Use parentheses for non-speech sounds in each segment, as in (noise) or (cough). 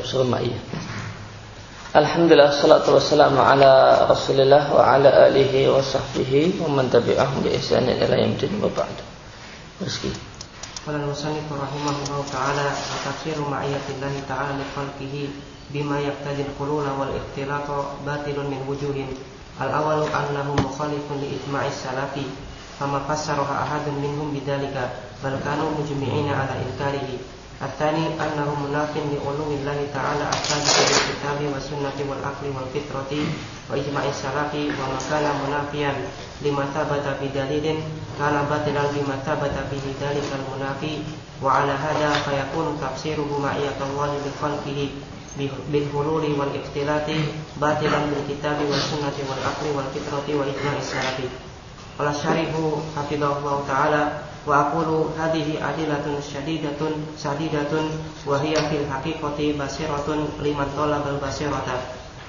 tafsir ma'iyah Alhamdulillah salatu wassalamu ala rasulillah wa ala alihi wa sahbihi wa man tabi'ahum bi ihsanin ila yamdin wa ba'du Meski. Qala al-musannif rahimahullah ta'ala wa tafsiru ta'ala li khalqihi bima yaqtadi al-qulula wal ikhtilata batilun min wujuhin. Al-awwalu annahu mukhalifun li ijma'is salafi fama fassaraha ahadun minhum bidzalika bal kanu mujmi'ina ala inkarihi. الثاني أنه مناف لعلو الله تعالى الثابت بالكتاب والسنة والعقل والفطرة وإجماع السلف وما كان منافيا لما ثبت بدليل كان باطلا بما ثبت به ذلك المنافي وعلى هذا فيكون تفسيره معية الله لخلقه بالحلول والاختلاط باطلا بالكتاب والسنة والعقل والفطرة وإجماع السلف قال الشارح حفظه الله تعالى وأقول هذه أدلة شديدة شديدة وهي في الحقيقة بصيرة لمن طلب البصيرة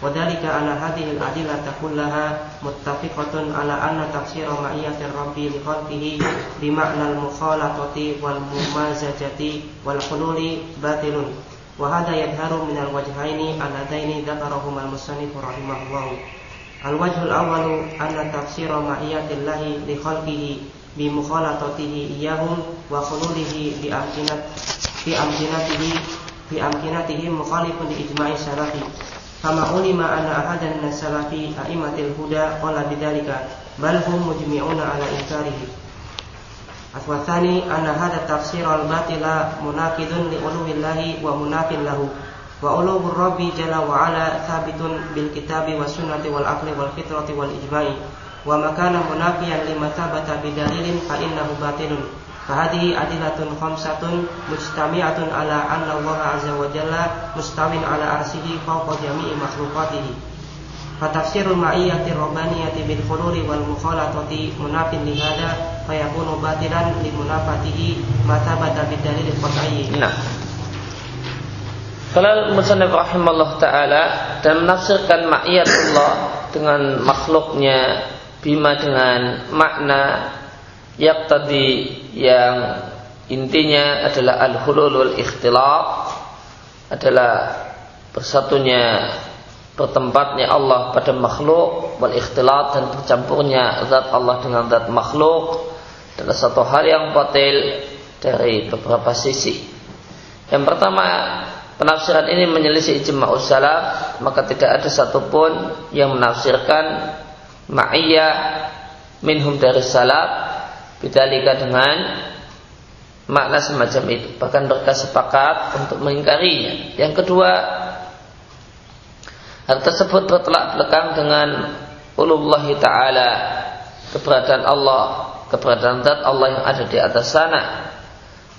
وذلك أن هذه الأدلة كلها متفقة على أن تفسير معية الرب لخلقه بمعنى المخالطة والممازجة والحلول باطل وهذا يظهر من الوجهين اللذين ذكرهما المصنف رحمه الله الوجه الأول أن تفسير معية الله لخلقه بمخالطته إياهم وخلوله بأمكنة بأمكنته بأمكنته مخالف لإجماع السلف كما علم أن أحدا من السلف أئمة الهدى قال بذلك بل هم مجمعون على إنكاره والثاني أن هذا التفسير الباطل مناقض لعلو الله ومناف له وعلو الرب جل وعلا ثابت بالكتاب والسنة والعقل والفطرة والإجماع وما كان منافيا لما ثبت بدليل فإنه باطل فهذه أدلة خمسة مجتمعة على أن الله عز وجل مستو على عرشه فوق جميع مخلوقاته فتفسير المعية الربانية بالخلول والمخالطة مناف لهذا فيكون باطلا لمنافته ما ثبت بالدليل القطعي Nah Kalau Musannif rahimahullah ta'ala Dan menafsirkan ma'iyatullah Dengan makhluknya Bima dengan makna tadi yang intinya adalah al-hulul wal ikhtilaf adalah bersatunya bertempatnya Allah pada makhluk wal ikhtilat dan bercampurnya zat Allah dengan zat makhluk adalah satu hal yang batil dari beberapa sisi. Yang pertama, penafsiran ini menyelisih ijma' salaf, maka tidak ada satupun yang menafsirkan ma'iyah minhum dari salaf Bidalika dengan makna semacam itu. Bahkan mereka sepakat untuk mengingkarinya. Yang kedua, hal tersebut bertolak belakang dengan ulullah ta'ala keberadaan Allah, keberadaan zat Allah yang ada di atas sana.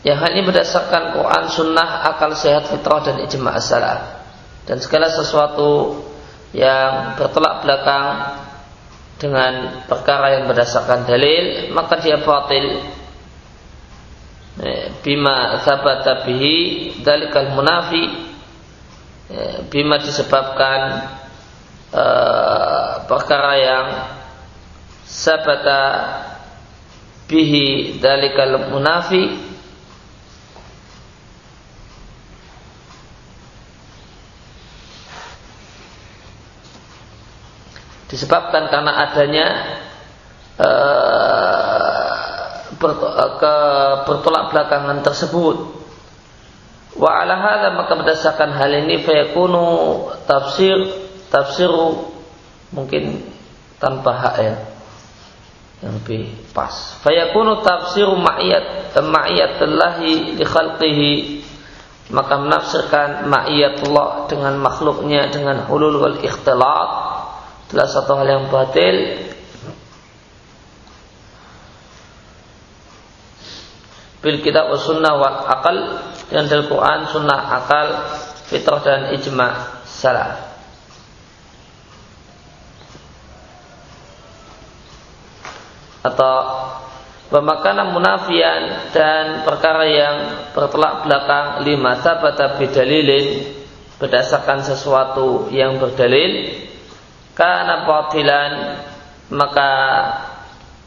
Yang hal ini berdasarkan Quran, Sunnah, akal sehat, fitrah dan ijma' salaf. Dan segala sesuatu yang bertolak belakang dengan perkara yang berdasarkan dalil maka dia batil. Eh, bima sabata bihi dalikal munafi eh, bima disebabkan uh, perkara yang sabata bihi dalikal munafi disebabkan karena adanya uh, ke bertolak belakangan tersebut. Wa ala hadha maka berdasarkan hal ini fayakunu tafsir tafsiru mungkin tanpa hak ya yang lebih pas. Fayakunu tafsiru ma'iyat ma'iyatullahi li khalqihi maka menafsirkan ma'iyatullah dengan makhluknya dengan hulul wal ikhtilat adalah satu hal yang batil bil kitab wa sunnah wa akal dengan dari Quran, sunnah, akal, fitrah dan ijma salaf. Atau pemakanan munafian dan perkara yang bertolak belakang lima sabata bidalilin berdasarkan sesuatu yang berdalil karena batilan maka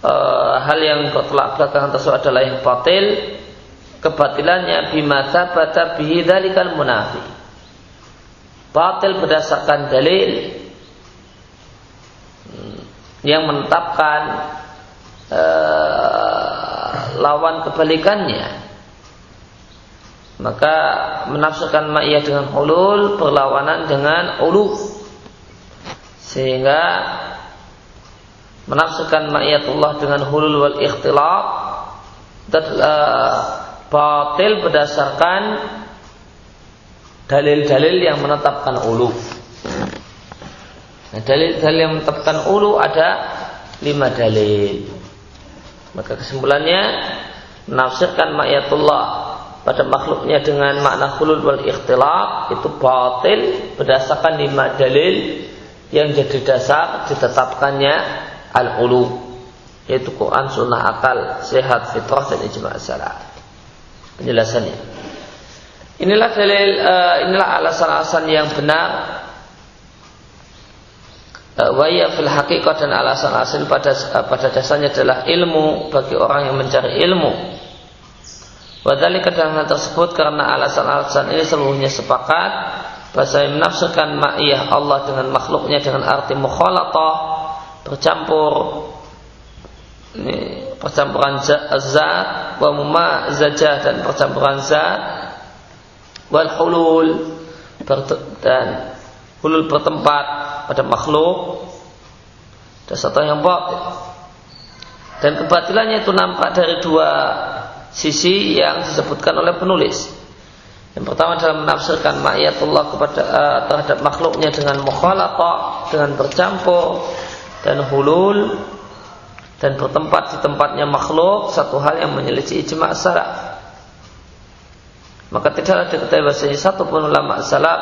e, hal yang bertolak belakang tersebut adalah yang batil. Kebatilannya bima sabata bihi dzalikal munafi. Batil berdasarkan dalil hmm, yang menetapkan uh, lawan kebalikannya. Maka menafsirkan ma'iyah dengan hulul berlawanan dengan ulu sehingga menafsirkan ma'iyatullah dengan hulul wal ikhtilaf uh, batil berdasarkan dalil-dalil yang menetapkan ulu. Nah, dalil-dalil yang menetapkan ulu ada lima dalil. Maka kesimpulannya menafsirkan ma'iyatullah pada makhluknya dengan makna hulul wal ikhtilaf itu batil berdasarkan lima dalil yang jadi dasar ditetapkannya al-ulu yaitu Quran, Sunnah, Akal, Sehat, Fitrah dan Ijma' Salat. Penjelasannya. Inilah dalil uh, inilah alasan-alasan yang benar uh, waya fil hakikat dan alasan-alasan pada uh, pada dasarnya adalah ilmu bagi orang yang mencari ilmu. Wadali kadang tersebut karena alasan-alasan ini seluruhnya sepakat bahasa yang menafsirkan ma'iyah Allah dengan makhluknya dengan arti mukhalatah bercampur. Ini percampuran zat wa zajah dan percampuran zat wal hulul dan hulul bertempat pada makhluk. Dan satu yang batil dan kebatilannya itu nampak dari dua sisi yang disebutkan oleh penulis yang pertama adalah menafsirkan ma'iyatullah kepada uh, terhadap makhluknya dengan mukhalatah, dengan bercampur dan hulul dan bertempat di tempatnya makhluk satu hal yang menyelisih ijma' salaf. Maka tidaklah diketahui bahasanya satu pun ulama salaf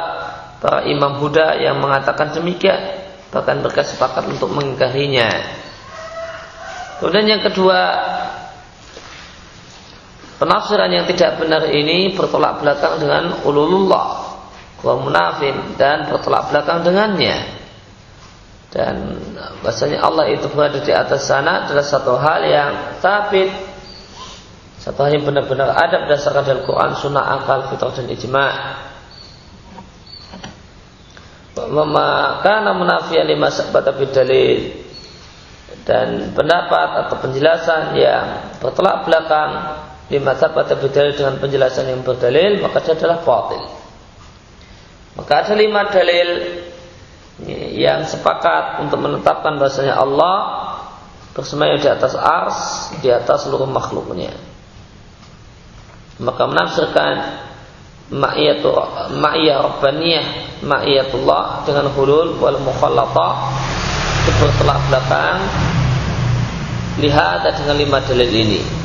para imam Buddha yang mengatakan demikian bahkan mereka untuk mengingkarinya. Kemudian yang kedua penafsiran yang tidak benar ini bertolak belakang dengan ululullah wa munafin dan bertolak belakang dengannya. Dan bahasanya Allah itu berada di atas sana adalah satu hal yang tabit satu hal yang benar-benar ada berdasarkan dari Quran, Sunnah, akal, fitrah dan ijma. Maka munafiyan lima sabata dalil dan pendapat atau penjelasan yang bertolak belakang lima sabata dalil dengan penjelasan yang berdalil maka dia adalah batil. Maka ada lima dalil yang sepakat untuk menetapkan bahasanya Allah bersemayam di atas ars, di atas seluruh makhluknya. Maka menafsirkan ma'iyah rabbaniyah ma'iyatullah dengan hulul wal mukhallatah itu belakang. Lihat dengan lima dalil ini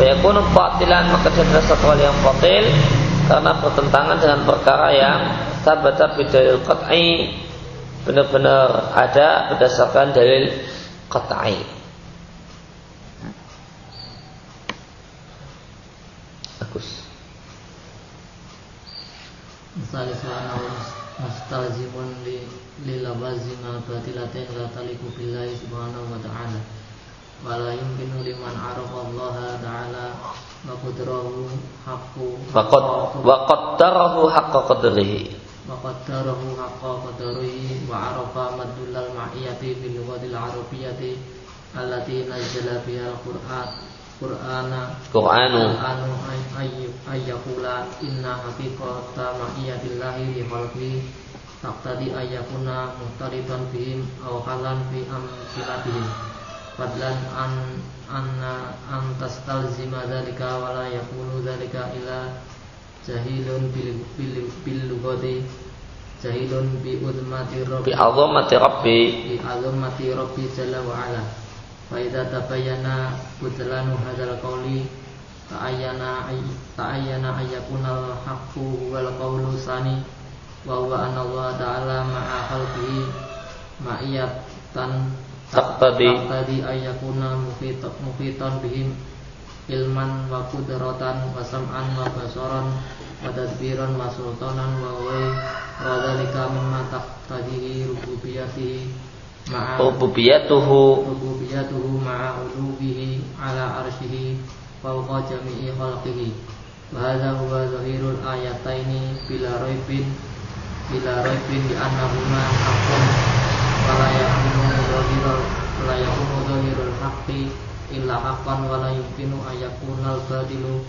Fayakunu batilan maka dia satu hal yang batil karena bertentangan dengan perkara yang tabata bidalil qat'i. Benar-benar ada berdasarkan dalil qat'i. Salis wa mustalzimun li lilawazima batilatin la taliku billahi subhanahu wa ta'ala wa la yumkinu liman arafa Allah ta'ala wa qudrahu haqqu. Wa qaddarahu haqqa qadrihi. Wa qaddarahu haqqa qadrihi wa arafa madullal ma'iyati bil nazzala biha al-qur'an Qur'ana. Qur'anu. Inna haqiqata ma'iyatillahi li khalqi taqtadi ayyakuna muhtariban bihim fadlan an anna an tastalzima dzalika wa la yakunu dzalika ila jahilun bil bil bil lughati jahilun bi udmati rabbi. Bi azamati rabbi. Bi azamati rabbi jalla wa ala. Faida tabayana butlanu hadzal qawli ta'ayyana ta'ayyana ayyakunal haqqu wal qawlu sani wa huwa anna Allah ta'ala ma'a khalqihi ma'iyatan taqtadi. Taqtadi ayyakuna mufitan bihim ilman wa qudratan wa sam'an wa basaran wa tadbiran wa sultanan wa wa dzalika mimma taqtadihi rububiyatihi rububiyatuhu. Rububiyatuhu ma'a ulubihi ala arshihi fawqa jami'i khalqihi. Bahasa huwa zahirul ayataini bila roibin bila roibin di annahuma haqqun wala yakunu zahirul wala yakunu zahirul haqqi illa haqqan wala yumkinu ayakunal badilu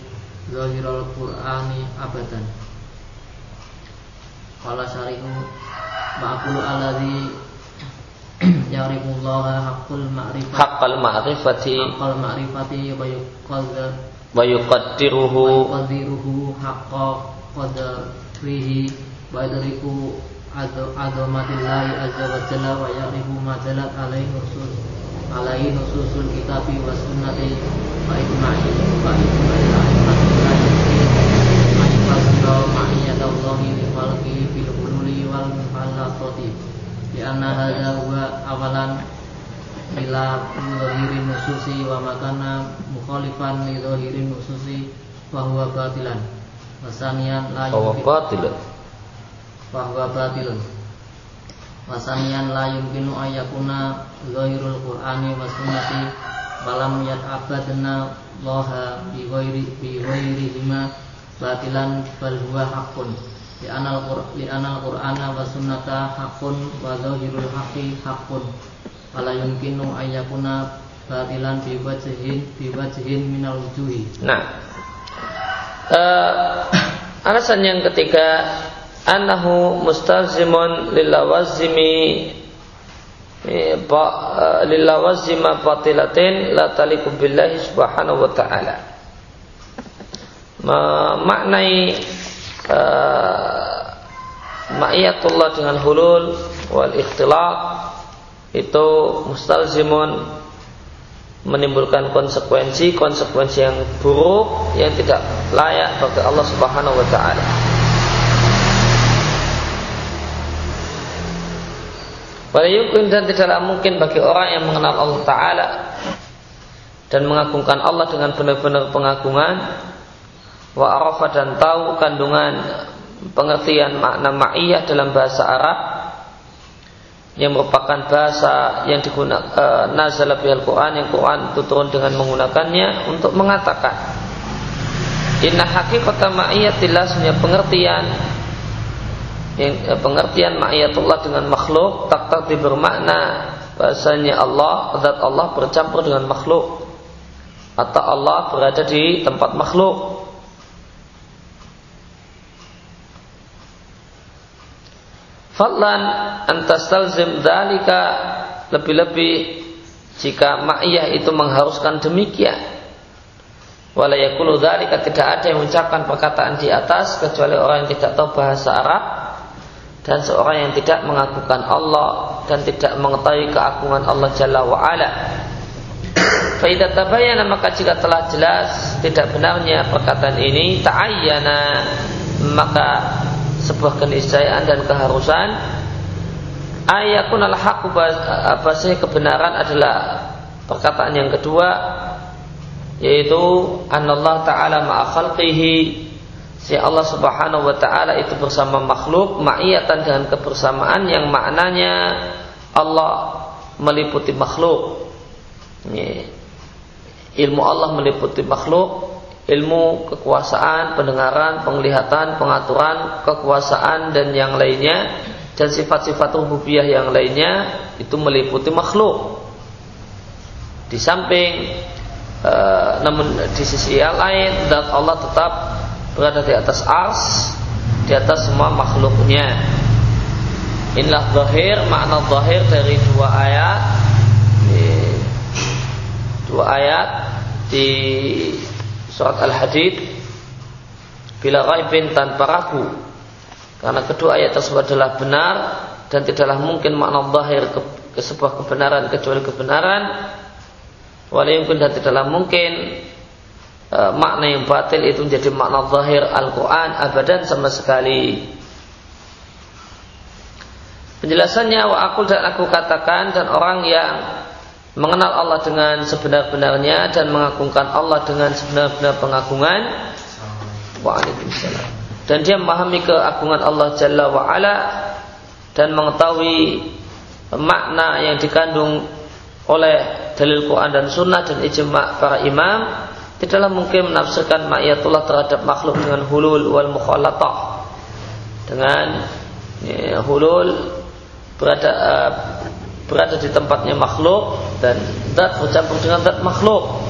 zahirul qur'ani abadan Qala syarihu ma'akulu alladhi ya'rifullaha haqqul ma'rifati. Haqqal ma'rifati haqqal ma'rifati wa yuqadda wa yuqaddiruhu. Wa yuqaddiruhu haqqa qadrihi wa yadriku azamatillahi azza wa jalla wa ya'rifu ma jalat alaihi nusus alaihi nususul kitabi wa sunnati wa ijma'i wa ijma'i al-a'immatillahi ayfasira ma'iyatallahi li khalqihi bil hululi awalan ila zahiri nususi wa makana mukhalifan li zahiri nususi wa huwa batilan wasanian la huwa batilan wa huwa batilun wasanian la yumkinu ayakuna zahirul qur'ani wa sunnati balam yat'abadna laha bi ghairi bi batilan bal huwa haqqun li anal qur'ana wa sunnata haqqun wa zahirul haqqi haqqun Fala yumkinu ayyakuna batilan bi wajhin bi wajhin minal wujuhi. Nah. Uh, alasan yang ketiga annahu eh, eh, lilawazima batilatin la taliku billahi subhanahu wa ta'ala memaknai uh, ma'iyatullah dengan hulul wal ikhtilat itu mustalzimun menimbulkan konsekuensi-konsekuensi yang buruk yang tidak layak bagi Allah Subhanahu wa taala. Walayukun dan tidaklah mungkin bagi orang yang mengenal Allah Ta'ala dan mengagungkan Allah dengan benar-benar pengagungan. Wa arafa dan tahu kandungan pengertian makna ma'iyah dalam bahasa Arab yang merupakan bahasa yang digunakan e, nazala bihal Quran yang Quran itu turun dengan menggunakannya untuk mengatakan inna haqiqata ma'iyatillah sebenarnya pengertian yang, e, pengertian ma'iyatullah dengan makhluk tak tak bermakna bahasanya Allah zat Allah bercampur dengan makhluk. Atau Allah berada di tempat makhluk. Fadlan antastalzim dalika lebih-lebih jika ma'iyah itu mengharuskan demikian. Wala yakulu dalika tidak ada yang mengucapkan perkataan di atas kecuali orang yang tidak tahu bahasa Arab dan seorang yang tidak mengagukan Allah dan tidak mengetahui keagungan Allah Jalla wa ala. (clears throat) Faidah tabayana maka jika telah jelas tidak benarnya perkataan ini ta'ayyana maka sebuah keniscayaan dan keharusan ayakun al haqu bahasanya kebenaran adalah perkataan yang kedua yaitu anallah taala ma'a khalqihi si Allah Subhanahu wa taala itu bersama makhluk ma'iyatan dengan kebersamaan yang maknanya Allah meliputi makhluk ilmu Allah meliputi makhluk ilmu, kekuasaan, pendengaran, penglihatan, pengaturan, kekuasaan dan yang lainnya dan sifat-sifat rububiyah yang lainnya itu meliputi makhluk. Di samping e, namun di sisi yang lain dan Allah tetap berada di atas ars, di atas semua makhluknya. Inilah zahir, makna zahir dari dua ayat. Dua ayat di surat Al-Hadid. Bila raibin tanpa ragu. Karena kedua ayat tersebut adalah benar dan tidaklah mungkin makna zahir ke, ke sebuah kebenaran kecuali kebenaran. Walaupun dan tidaklah mungkin e, makna yang batil itu menjadi makna zahir Al-Quran abadan sama sekali. Penjelasannya wa aku dan aku katakan dan orang yang mengenal Allah dengan sebenar-benarnya dan mengagungkan Allah dengan sebenar-benar pengagungan Waalaikumsalam dan dia memahami keagungan Allah Jalla wa'ala dan mengetahui makna yang dikandung oleh dalil Quran dan Sunnah dan ijma' para imam tidaklah mungkin menafsirkan ma'iyatullah terhadap makhluk dengan hulul wal mukhalatah dengan ya, hulul berada uh, berada di tempatnya makhluk dan zat bercampur dengan zat makhluk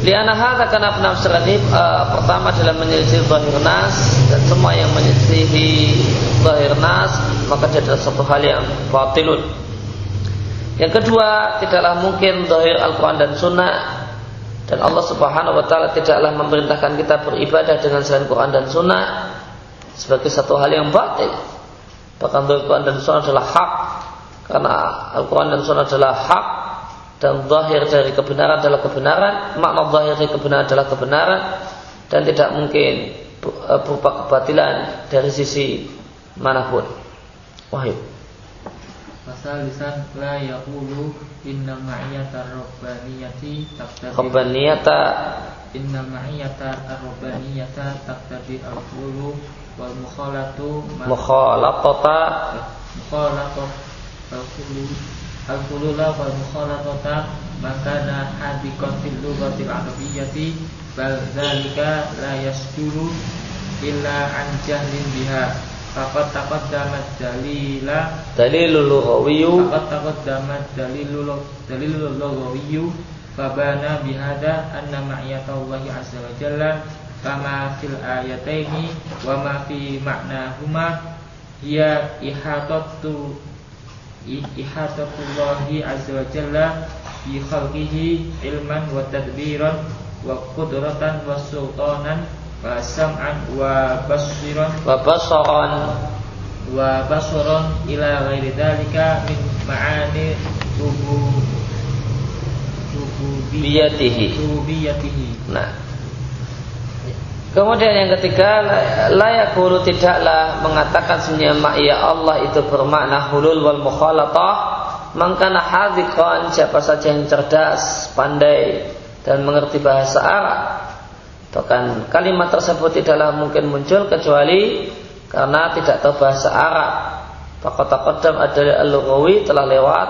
Liana hadza karena penafsiran ini uh, pertama adalah menyelisih zahir nas dan semua yang menyelisihi zahir nas maka dia adalah satu hal yang batilun. Yang kedua, tidaklah mungkin zahir Al-Quran dan Sunnah dan Allah Subhanahu Wa Taala tidaklah memerintahkan kita beribadah dengan selain Quran dan Sunnah sebagai satu hal yang batil. Bahkan Al-Quran dan Sunnah adalah hak karena Al-Quran dan Sunnah adalah hak dan zahir dari kebenaran adalah kebenaran, makna zahir dari kebenaran adalah kebenaran dan tidak mungkin berupa kebatilan dari sisi mana pun. Wahyu. Pasal lisan la yaqulu inna ma'iyata rabbaniyati taqtadi Rabbaniyata. Inna ma'iyata rabbaniyata taqtadi al-qulu wal mukhalatu mukhalatata. Mukhalatu al-qulu al-qulula wal mukhalatata makana hadikon fil lughatil arabiyyati bal dzalika la yasduru illa an jahlin biha faqad taqaddamat dalila. Dalilul lughawiyyu faqad taqaddamat dalilul dalilul lughawiyyu fabana bihada anna ma'iyatallahi azza wa jalla kama fil ayataini wa ma fi ma'nahuma. Hiya ihatatu ihatatullahi azza wa jalla fi khalqihi ilman wa tadbiran wa qudratan wa sultanan sam'an wa basiran. Wa basaran. Wa basaran ila ghairi dalika min ma'ani biyatihi. tubiyatihi Nah, Kemudian yang ketiga layak guru tidaklah mengatakan sebenarnya ma'iyah Allah itu bermakna hulul wal mukhalatah. Maka hadikon siapa saja yang cerdas, pandai dan mengerti bahasa Arab bahkan kalimat tersebut tidaklah mungkin muncul kecuali karena tidak tahu bahasa Arab Fakat taqaddam adalah al-lughawi telah lewat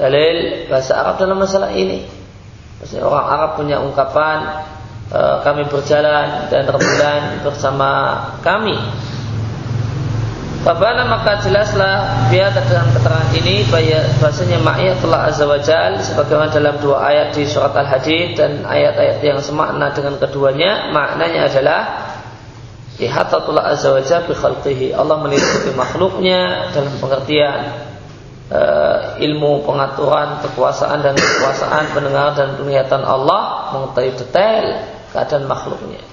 dalil bahasa Arab dalam masalah ini. Maksudnya orang Arab punya ungkapan Eh, kami berjalan dan rembulan bersama kami. Babana maka jelaslah biar dalam keterangan ini bahasanya ma'iyatullah azza wa jal sebagaimana dalam dua ayat di surat al-hadid dan ayat-ayat yang semakna dengan keduanya maknanya adalah ihatatullah azza wa jal bi khalqihi Allah meliputi makhluknya dalam pengertian uh, ilmu pengaturan kekuasaan dan kekuasaan pendengar dan penglihatan Allah mengetahui detail keadaan makhluknya.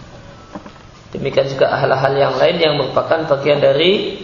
Demikian juga hal-hal yang lain yang merupakan bagian dari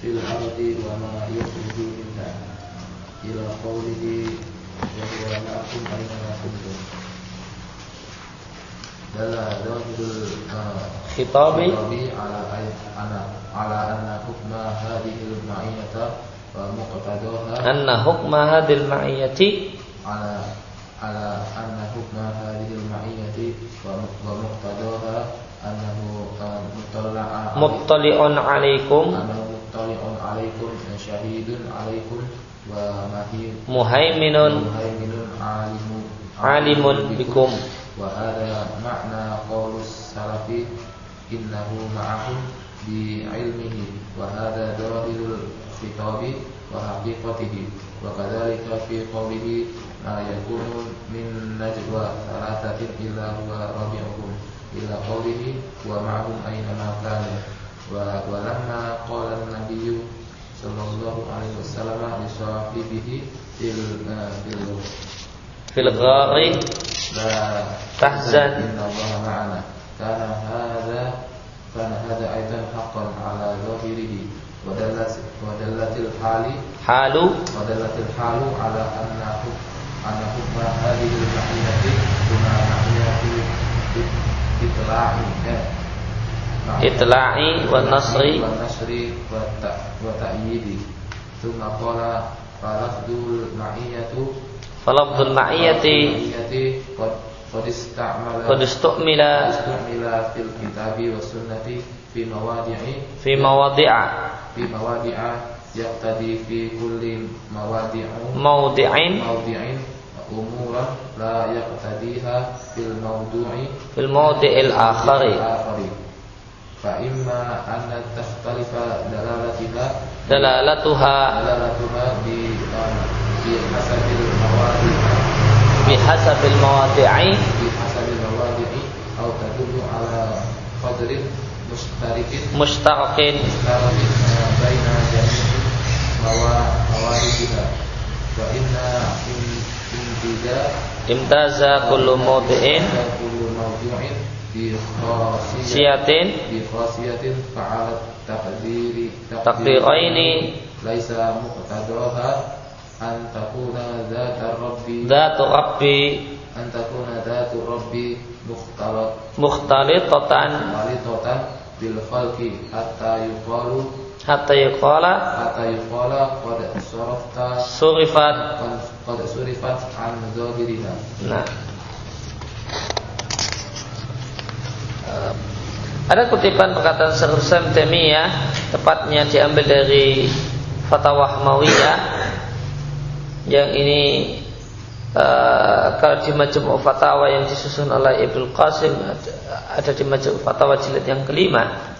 fil ardi wa ma yukhruju minha ila qawlihi wa huwa ma'akum aina ma kuntum. Dalla dhahirul ah, khitabi. ala ala ala anna hukma hadhihi al ma'iyata wa muqtadaha. Anna hukma hadhihi al ma'iyati. Ala ala anna hukma hadhihi al ma'iyati wa muqtadaha annahu ah, muttali'un alaikum annahu muttali'un alaikum syahidun alaikum wa muhaiminun. Muhaiminun alimun. Alimun bikum. Wa hadha ma'na qaulus salafi innahu ma'ahum bi ilmihi. Wa hadha dawahirul khitabi wa haqiqatihi. Wa kadzalika fi qawlihi la yakunu min najwa thalathatin illa huwa rabi'uhum ila qawlihi wa ma'hum aina ma kanu wa walamma qala an-nabiy sallallahu alaihi wasallam li sahibihi fil fil fil ghari la tahzan. inna Allah ma'ana. Kana hadha kana hadha aidan haqqan ala zahirihi. Wa dallat wa dallatil hali halu. wa dallatil halu ala anna anna hukma hadhihi al-mahiyati kuna mahiyati itla'i eh, itla'i wa nasri. Wa nasri wa ta'yidi. Thumma qala falafdul ma'iyatu. Falafdul ma'iyati. Qad istamala qad istumila fil kitabi wa sunnati fi mawadi'i. Fi mawadi'a. Fi mawadi'a yaqtadi fi kulli mawadi'u mawdi'in. Mawdi'in umuran la yaqtadiha fil mawdu'i. Fil mawdi'il akhari fa imma an takhtalifa dalalatiha dalalatuha dalalatuha bi bi hasabil mawadi'i. Bi hasabil mawadi'i. Bi hasabil mawadi'i atau tadullu ala qadrin mushtarikin mushtarakin mushtarakin baina jami'i mawarisiha wa inna imtiza. Imtaza kullu mawdi'in. Kullu mawdi'in bi siyatin bi khasiyatin fa'alat taqdiri taqdiraini. Laisa muqtadaha an takuna rabbi. Dzatu rabbi. An takuna rabbi mukhtalat. Mukhtalitatan mukhtalitatan bil khalqi hatta yuqalu. Hatta yuqala. Hatta yuqala qad sarafta surifat. Qad surifat an zahiriha. Nah ada kutipan perkataan Syekhul Islam Taimiyah tepatnya diambil dari Fatwa Hmawiyah yang ini uh, kalau di Majmu' Fatawa yang disusun oleh Ibnu Qasim ada, ada di Majmu' Fatawa jilid yang kelima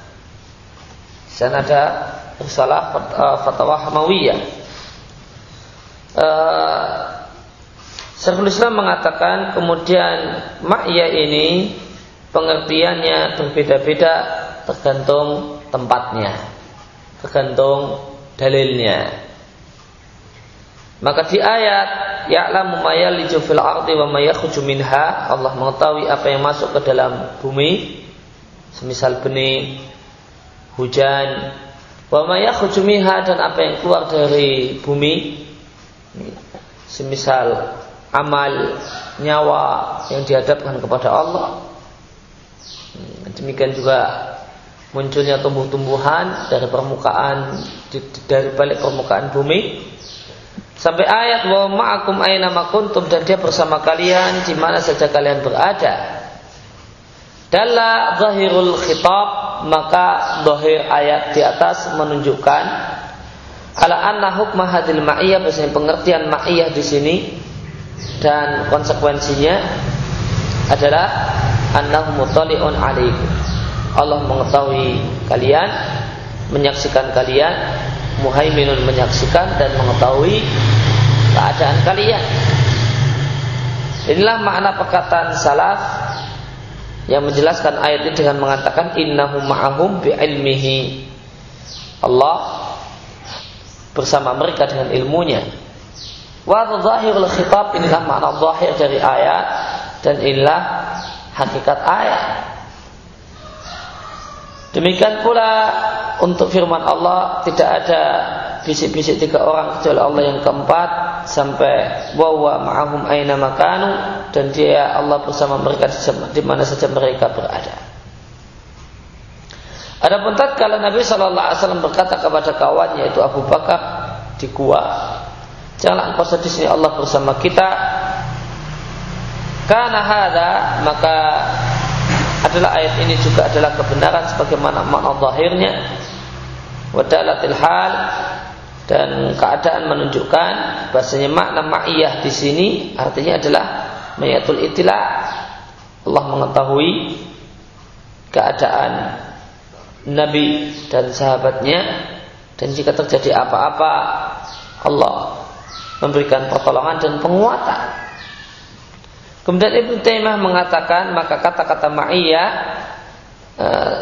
dan ada risalah fatwa Hamawiyah. Uh, Syekhul Islam mengatakan kemudian ma'iyah ini pengertiannya berbeda-beda tergantung tempatnya, tergantung dalilnya. Maka di ayat ya'lamu ma yaliju fil ardi wa ma yakhruju minha Allah mengetahui apa yang masuk ke dalam bumi semisal benih hujan, wa ma dan apa yang keluar dari bumi, semisal amal nyawa yang dihadapkan kepada Allah. Demikian juga munculnya tumbuh-tumbuhan dari permukaan dari balik permukaan bumi sampai ayat wa ma'akum aina makuntum dan dia bersama kalian di mana saja kalian berada. Dalla zahirul khitab maka dohir ayat di atas menunjukkan ala anna hukma hadil ma'iyah bahasanya pengertian ma'iyah di sini dan konsekuensinya adalah annahu mutali'un alaikum Allah mengetahui kalian menyaksikan kalian muhaiminun menyaksikan dan mengetahui keadaan kalian. Inilah makna perkataan salaf yang menjelaskan ayat ini dengan mengatakan innahu ma'ahum bi'ilmihi. Allah bersama mereka dengan ilmunya. Wa zahirul khitab inilah makna zahir dari ayat dan inilah hakikat ayat demikian pula untuk firman Allah tidak ada bisik-bisik tiga orang kecuali Allah yang keempat sampai wawa ma'ahum aina makanu dan dia Allah bersama mereka di mana saja mereka berada. Adapun tatkala Nabi Shallallahu Alaihi Wasallam berkata kepada kawannya yaitu Abu Bakar di gua, janganlah engkau sedih Allah bersama kita. Karena ada maka adalah ayat ini juga adalah kebenaran sebagaimana makna zahirnya wadalatil hal dan keadaan menunjukkan bahasanya makna ma'iyah di sini artinya adalah mayatul itila Allah mengetahui keadaan Nabi dan sahabatnya dan jika terjadi apa-apa Allah memberikan pertolongan dan penguatan. Kemudian Ibnu Taimah mengatakan maka kata-kata ma'iyah eh,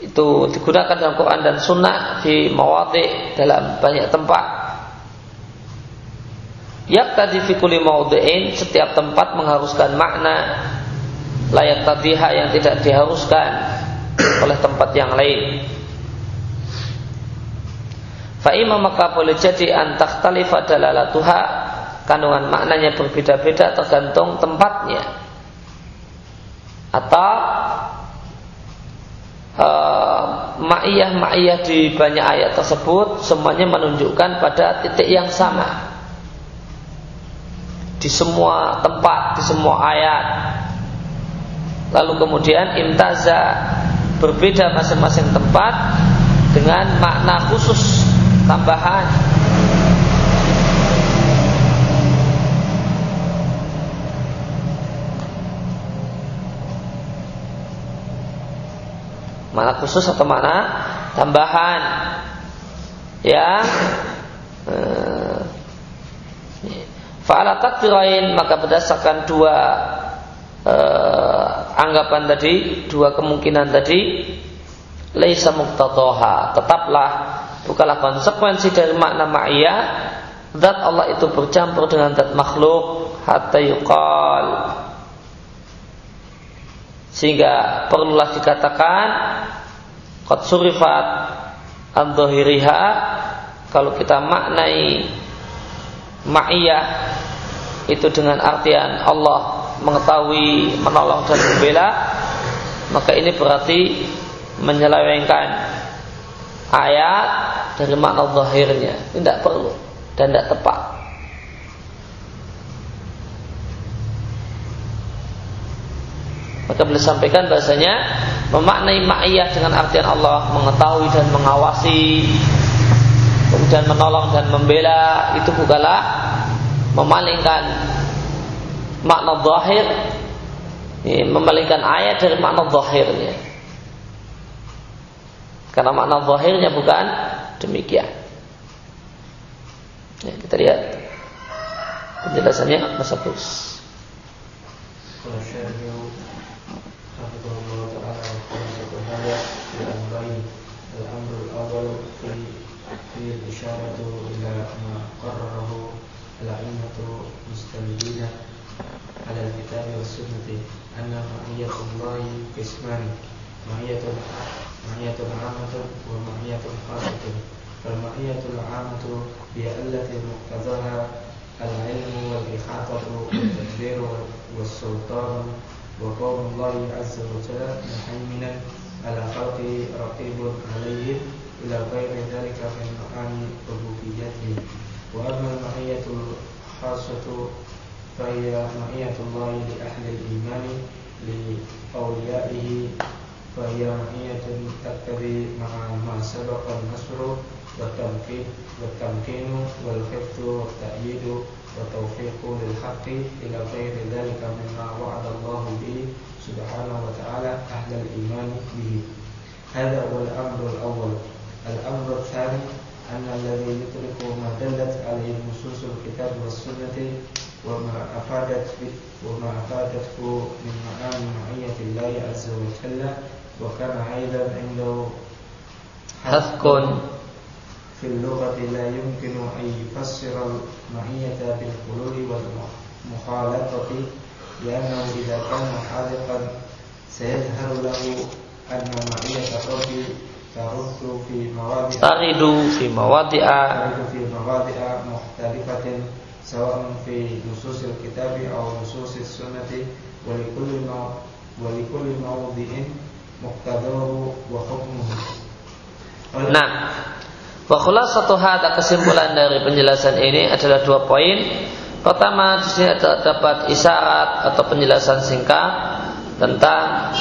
itu digunakan dalam Quran dan Sunnah di mawati dalam banyak tempat. Yak tadi fikuli maudiin setiap tempat mengharuskan makna layak tadiha yang tidak diharuskan oleh tempat yang lain. Fa'ima maka boleh jadi antak talifa dalalatuha kandungan maknanya berbeda-beda tergantung tempatnya. atau uh, ma'iyah-ma'iyah di banyak ayat tersebut semuanya menunjukkan pada titik yang sama di semua tempat, di semua ayat. Lalu kemudian imtaza berbeda masing-masing tempat dengan makna khusus tambahan Mana khusus atau mana tambahan? Yang eh, Fa'ala takdirain maka berdasarkan dua eh, anggapan tadi, dua kemungkinan tadi, laisa muqtadaha, tetaplah bukanlah konsekuensi dari makna ma'iyah. Zat Allah itu bercampur dengan zat makhluk hatta yuqal sehingga perlulah dikatakan qad surifat an kalau kita maknai ma'iyah itu dengan artian Allah mengetahui, menolong dan membela maka ini berarti menyelewengkan ayat dari makna zahirnya. Tidak perlu dan tidak tepat Maka beliau sampaikan bahasanya memaknai ma'iyah dengan artian Allah mengetahui dan mengawasi kemudian menolong dan membela itu bukanlah memalingkan makna zahir memalingkan ayat dari makna zahirnya. Karena makna zahirnya bukan demikian. Ya, kita lihat penjelasannya Mas Abus هذا الأمرين الأمر الأول في في الإشارة إلى ما قرره الأئمة مستندين على الكتاب والسنة أن معية الله قسمان معية معية عامة ومعية خاصة. فالمعية العامة هي التي مقتضاها العلم والإحاطة والتدبير والسلطان. وقول الله عز وجل ala khalqi raqibun alaihim ila ghairi dzalika min ma'ani rububiyyatihi wa amma al-mahiyatul khasatu fa hiya mahiyatullah li ahli al-iman li awliyaihi fa hiya mahiyatun taqtadi ma'a ma sabaqa an-nasru wa tamkinu wal khiftu wa ta'yidu والتوفيق للحق إلى غير ذلك مما وعد الله به سبحانه وتعالى أهل الإيمان به. هذا هو الأمر الأول. الأمر الثاني أن الذي يدرك ما دلت عليه نصوص الكتاب والسنة وما أفادت وما أفادته من معاني معية الله عز وجل وكان أيضا عنده. حث في اللغة لا يمكن أن يفسر المعية بالحلول والمخالطة لأنه إذا كان حاذقا سيظهر له أن معية الرب ترد في مواضع ترد في مواضع ترد في مواضع مختلفة سواء في نصوص الكتاب أو نصوص السنة ولكل ولكل موضع مقتدره وحكمه. نعم Wa satu hada kesimpulan dari penjelasan ini adalah dua poin. Pertama, di sini terdapat isyarat atau penjelasan singkat tentang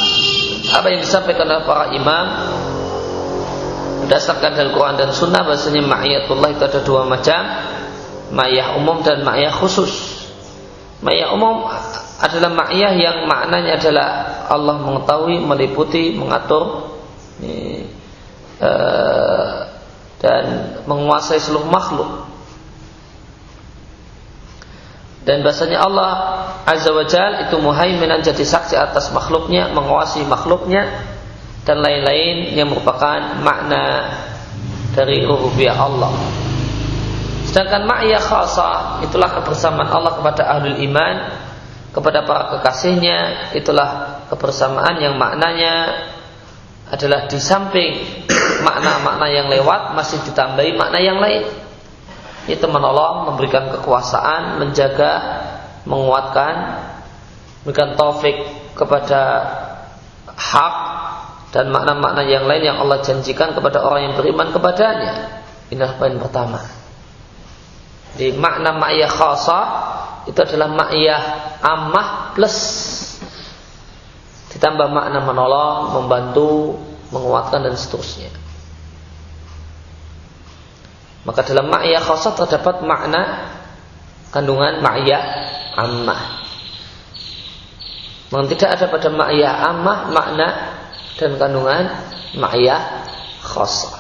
apa yang disampaikan oleh para imam. Berdasarkan dari Quran dan Sunnah bahasanya ma'iyatullah itu ada dua macam. Ma'iyah umum dan ma'iyah khusus. Ma'iyah umum adalah ma'iyah yang maknanya adalah Allah mengetahui, meliputi, mengatur. Uh, dan menguasai seluruh makhluk. Dan bahasanya Allah Azza wa Jal itu muhaiminan jadi saksi atas makhluknya, menguasai makhluknya dan lain-lain yang merupakan makna dari rububiyah Allah. Sedangkan ma'iyah khasa itulah kebersamaan Allah kepada ahlul iman, kepada para kekasihnya, itulah kebersamaan yang maknanya adalah di samping makna-makna yang lewat masih ditambahi makna yang lain itu menolong, memberikan kekuasaan, menjaga, menguatkan, memberikan taufik kepada hak dan makna-makna yang lain yang Allah janjikan kepada orang yang beriman kepadanya. Inilah poin pertama. Di makna ma'iyah khasa itu adalah ma'iyah ammah plus ditambah makna menolong, membantu, menguatkan dan seterusnya. Maka dalam ma'iyah khasa terdapat makna kandungan ma'iyah ammah. Memang tidak ada pada ma'iyah ammah makna dan kandungan ma'iyah khasa.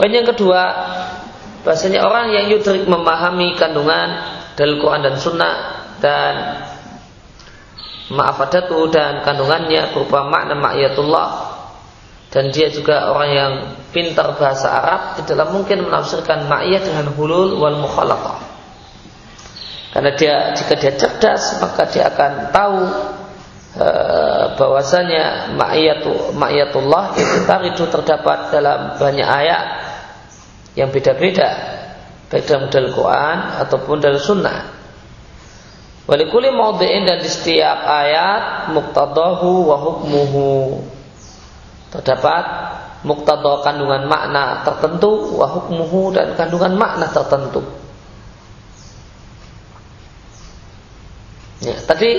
Poin yang kedua, bahasanya orang yang yudrik memahami kandungan dalam Quran dan Sunnah dan ma'afadatu dan kandungannya berupa makna ma'iyatullah. Dan dia juga orang yang pintar bahasa Arab tidaklah mungkin menafsirkan ma'iyah dengan hulul wal mukhalafah karena dia jika dia cerdas maka dia akan tahu e, bahwasanya ma'iyatu ma'iyatullah itu taridu terdapat dalam banyak ayat yang beda-beda. Baik dalam dalil Quran ataupun dalam sunnah. Walikuli maudhi'in dan di setiap ayat muktadahu wa hukmuhu terdapat muktadha kandungan makna tertentu wa hukmuhu dan kandungan makna tertentu. Ya, tadi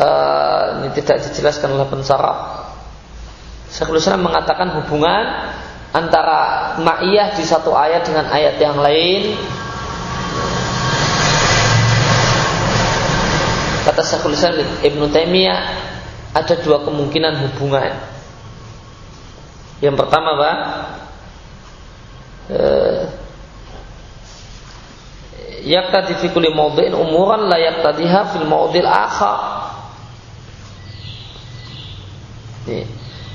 uh, ini tidak dijelaskan oleh pensarah. Syekhul mengatakan hubungan antara ma'iyah di satu ayat dengan ayat yang lain. Kata Syekhul Islam Ibn Taimiyah ada dua kemungkinan hubungan. Yang pertama, Pak, uh, yaktadi fi kulli mawdhi'in umuran la yaktadiha fil mawdhil akhar. Eh,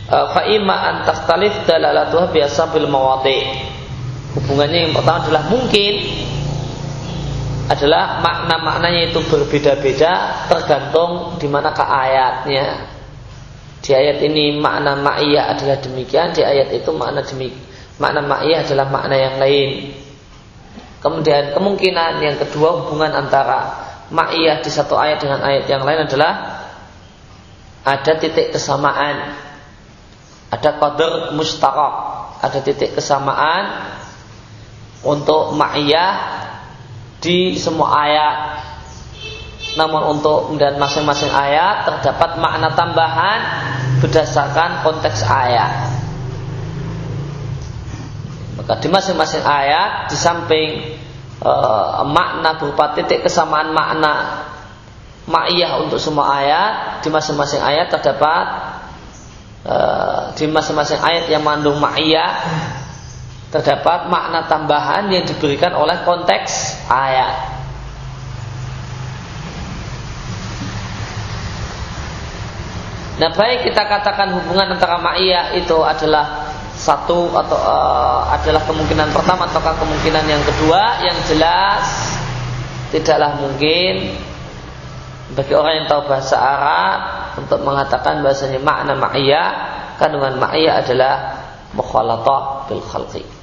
fa imma an takhtalif dalalatuha biasa bil mawadhi'. Hubungannya yang pertama adalah mungkin adalah makna-maknanya itu berbeda-beda tergantung di manakah ayatnya. Di ayat ini makna ma'iyah adalah demikian, di ayat itu makna demikian. Makna ma'iyah adalah makna yang lain. Kemudian kemungkinan yang kedua hubungan antara ma'iyah di satu ayat dengan ayat yang lain adalah ada titik kesamaan. Ada qadar mustarak, ada titik kesamaan untuk ma'iyah di semua ayat. Namun untuk dan masing-masing ayat terdapat makna tambahan berdasarkan konteks ayat. Maka di masing-masing ayat di samping e, makna berupa titik kesamaan makna ma'iyah untuk semua ayat di masing-masing ayat terdapat e, di masing-masing ayat yang mengandung ma'iyah terdapat makna tambahan yang diberikan oleh konteks ayat. Nah baik kita katakan hubungan antara ma'iyah itu adalah satu atau uh, adalah kemungkinan pertama ataukah kemungkinan yang kedua yang jelas tidaklah mungkin bagi orang yang tahu bahasa Arab untuk mengatakan bahasanya makna ma'iyah kandungan ma'iyah adalah mukhalatah bil khalqi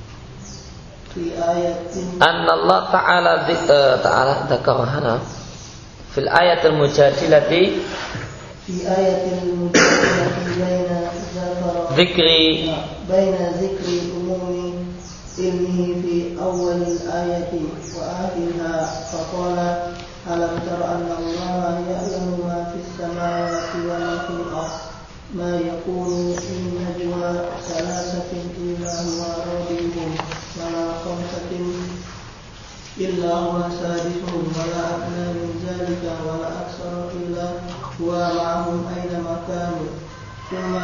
في آية أن الله تعالى تعالى ذكرها في الآية المجادلة في آية المجادلة بين ذكر بين ذكر أمور علمه في أول الآية وآخرها فقال ألم تر أن الله يعلم ما في السماوات وما في الأرض؟ ما يكون من نجوى ثلاثة إلا هو رابعهم. خمسة إلا هو سادسهم ولا أدنى من ذلك ولا أكثر إلا هو معهم أينما كانوا. ثم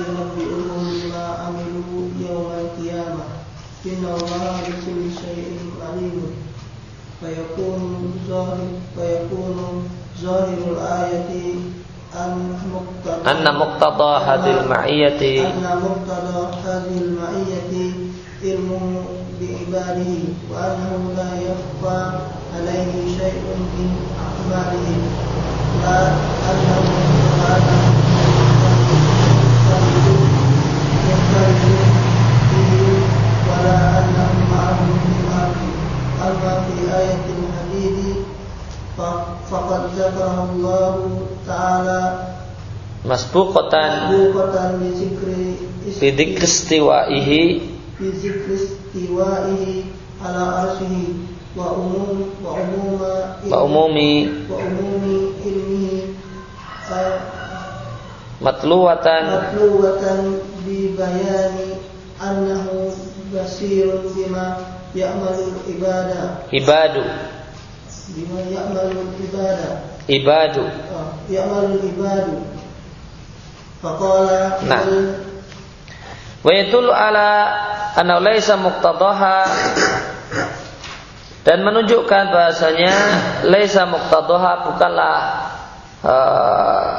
ينبئهم بما عملوا يوم القيامة. إن الله بكل شيء عليم. فيكون ظاهر فيكون ظاهر الآية anna muqtada hadil ma'iyati anna muqtada hadil ma'iyati ilmu bi'ibadihi wa annahu la yakhfa alaihi syai'un min a'malihim la annahu ta'ala ولا أنهم معهم أما في آية الحديد فقد ذكره الله تعالى مسبوقة مسبوقة بذكر بذكر استوائه بذكر استوائه على عرشه وعموم وعموم وعموم وعموم علمه مطلوة مطلوة ببيان أنه بصير بما يعمل العبادة عباد بما يعمل العبادة عباد يعمل العباد فقال نعم ويدل على anaulaisa laisa dan menunjukkan bahasanya laisa muqtadaha bukanlah uh,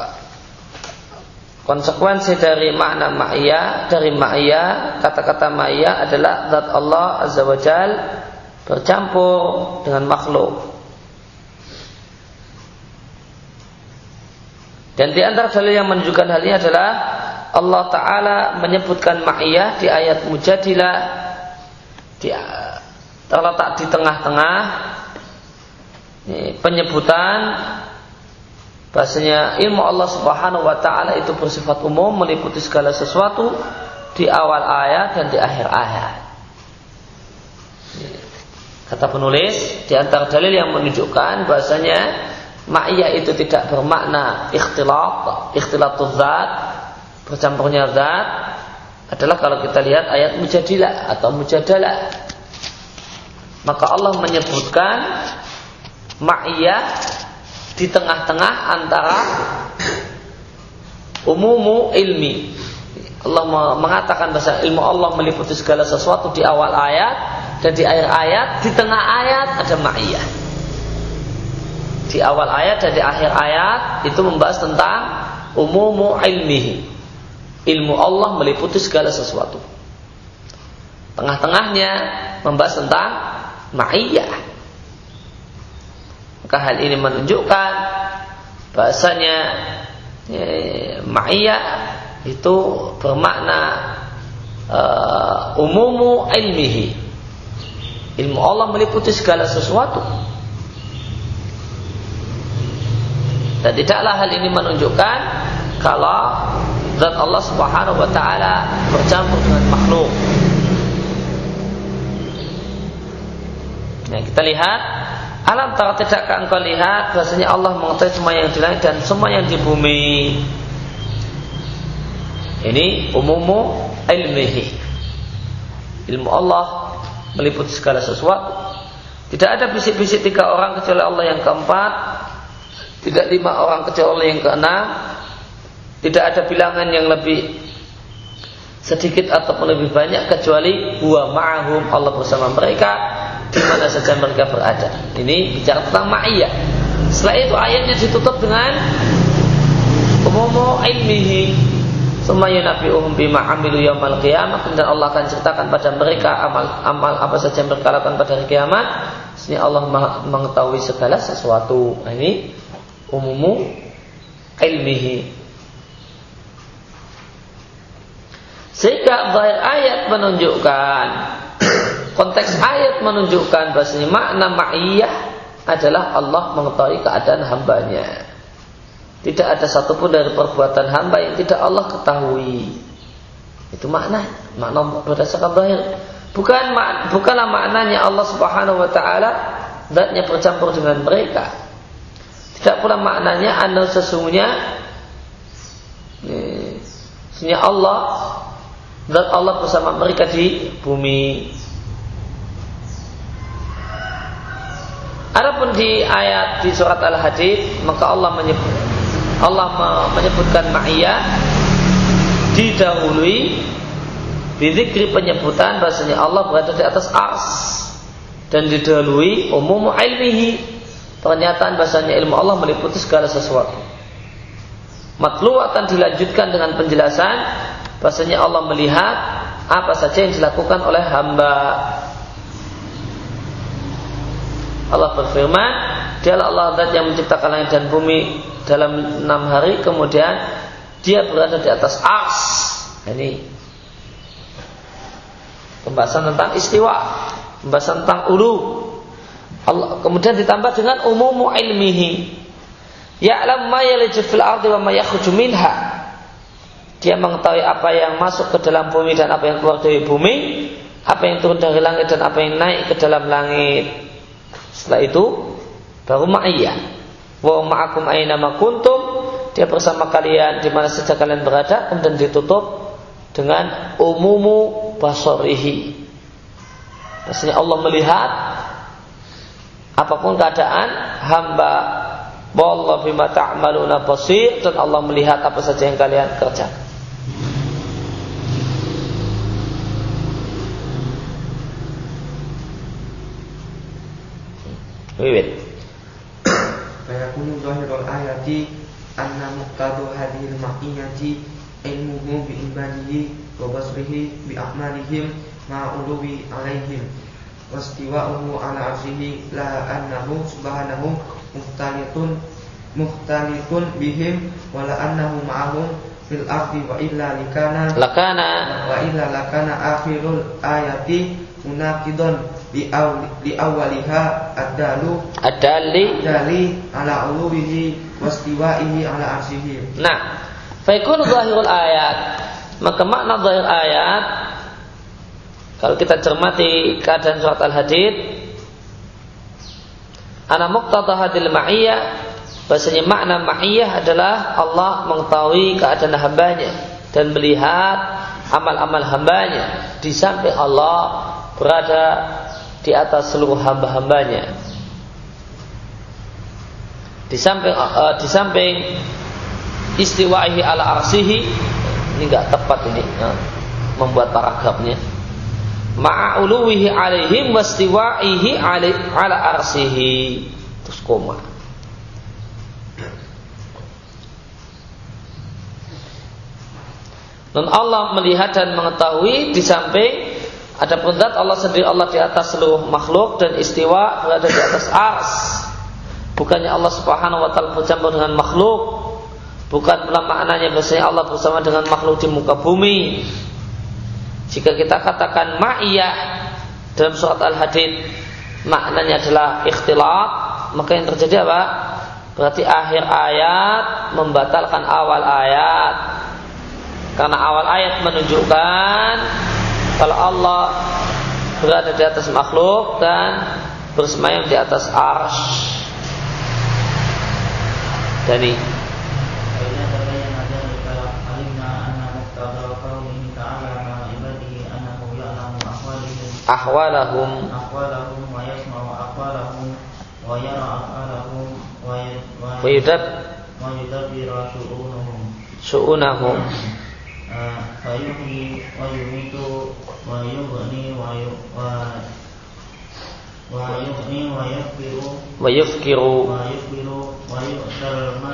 konsekuensi dari makna ma'iyah dari ma'iyah kata-kata ma'iyah adalah zat Allah azza wajal bercampur dengan makhluk. Dan di antara dalil yang menunjukkan hal ini adalah Allah Ta'ala menyebutkan ma'iyah di ayat mujadilah. Di, terletak di tengah-tengah. Penyebutan. Bahasanya ilmu Allah Subhanahu wa taala itu bersifat umum meliputi segala sesuatu di awal ayat dan di akhir ayat. Kata penulis di antara dalil yang menunjukkan bahasanya ma'iyah itu tidak bermakna ikhtilat, ikhtilatuz zat, bercampurnya zat adalah kalau kita lihat ayat mujadilah atau mujadalah. Maka Allah menyebutkan ma'iyah di tengah-tengah antara umumu ilmi. Allah mengatakan bahasa ilmu Allah meliputi segala sesuatu di awal ayat dan di akhir ayat, di tengah ayat ada ma'iyah. Di awal ayat dan di akhir ayat itu membahas tentang umumu ilmihi. Ilmu Allah meliputi segala sesuatu. Tengah-tengahnya membahas tentang ma'iyah. Maka hal ini menunjukkan bahasanya ya, ma'iyah itu bermakna uh, umumu ilmihi. Ilmu Allah meliputi segala sesuatu. Dan tidaklah hal ini menunjukkan kalau zat Allah Subhanahu wa taala bercampur dengan makhluk. Nah, kita lihat Alam tak tidakkah engkau lihat bahasanya Allah mengetahui semua yang di langit dan semua yang di bumi. Ini umumu ilmihi. Ilmu Allah meliputi segala sesuatu. Tidak ada bisik-bisik tiga orang kecuali Allah yang keempat. Tidak lima orang kecuali Allah yang keenam. Tidak ada bilangan yang lebih sedikit ataupun lebih banyak kecuali huwa ma'ahum Allah bersama mereka di mana saja mereka berada. Ini bicara tentang ma'iyah. Setelah itu ayatnya ditutup dengan umumu ilmihi Suma yunabi'uhum bima amilu yaumal qiyamah dan Allah akan ceritakan pada mereka amal-amal apa saja yang mereka lakukan pada hari kiamat. Sini Allah mengetahui segala sesuatu. Nah, ini umumu ilmihi. Sehingga zahir ayat menunjukkan (coughs) konteks ayat menunjukkan bahasanya makna ma'iyah adalah Allah mengetahui keadaan hambanya. Tidak ada satupun dari perbuatan hamba yang tidak Allah ketahui. Itu makna, makna berdasarkan zahir. Bukan bukanlah maknanya Allah Subhanahu wa taala zatnya bercampur dengan mereka. Tidak pula maknanya anda sesungguhnya sesungguhnya Allah dan Allah bersama mereka di bumi. Adapun di ayat di surat Al-Hadid maka Allah menyebut Allah menyebutkan ma'iyah didahului bidikri penyebutan bahasanya Allah berada di atas ars dan didahului umum ilmihi pernyataan bahasanya ilmu Allah meliputi segala sesuatu Matluatan dilanjutkan dengan penjelasan bahasanya Allah melihat apa saja yang dilakukan oleh hamba. Allah berfirman, Dialah Allah yang menciptakan langit dan bumi dalam enam hari, kemudian Dia berada di atas ars. Ini pembahasan tentang istiwa, pembahasan tentang ulu. Allah, kemudian ditambah dengan umumu ilmihi. Ya'lam ma yaliju fil ardi wa ma yakhruju. Dia mengetahui apa yang masuk ke dalam bumi dan apa yang keluar dari bumi, apa yang turun dari langit dan apa yang naik ke dalam langit. Setelah itu baru ma'iyah. Wa ma'akum aina ma kuntum. Dia bersama kalian di mana saja kalian berada kemudian ditutup dengan umumu basorihi. Maksudnya Allah melihat apa pun keadaan hamba Wallahu bima ta'maluna basir dan Allah melihat apa saja yang kalian kerjakan. Wiwit. Fayakunu zahirul ayati anna muqtadu hadhil maqiyati ilmuhu bi ibadihi wa basrihi bi a'malihim ma'uluwi alaihim. Wastiwa'uhu ala arsyihi la annahu subhanahu muhtalitun muhtalitun bihim wala annahu ma'ahum fil ardi wa illa likana lakana. wa illa lakana akhirul ayati munaqidan li aw li awwaliha adalu adali dali ala ulubihi wastiwaihi ala arsyihi nah fa yakunu zahirul ayat. Maka makna zahir ayat kalau kita cermati keadaan surat al-hadid Ana muqtada hadil ma'iyah. Bahasanya makna ma'iyah adalah Allah mengetahui keadaan hambanya Dan melihat amal-amal hambanya Di samping Allah berada di atas seluruh hamba-hambanya. Di samping uh, di samping ala arsihi ini enggak tepat ini uh, membuat paragrafnya. Ma'uluwihi alaihim wastiwa'ihi ala arsihi. Terus koma. Dan Allah melihat dan mengetahui di samping ada zat Allah sendiri Allah di atas seluruh makhluk dan istiwa berada di atas ars. Bukannya Allah Subhanahu wa taala bercampur dengan makhluk. Bukan pula maknanya bahasanya Allah bersama dengan makhluk di muka bumi. Jika kita katakan ma'iyah dalam surat Al-Hadid maknanya adalah ikhtilat, maka yang terjadi apa? Berarti akhir ayat membatalkan awal ayat. Karena awal ayat menunjukkan kalau Allah berada di atas makhluk dan bersemayam di atas arsh. Jadi ahwalahum ahwalahum wa yasma'u aqwalahum wa yara af'alahum wa yudab wa yudabbiru syu'unahum fayuhyi wa yumitu wa yughni wa wa yughni wa yufkiru wa wa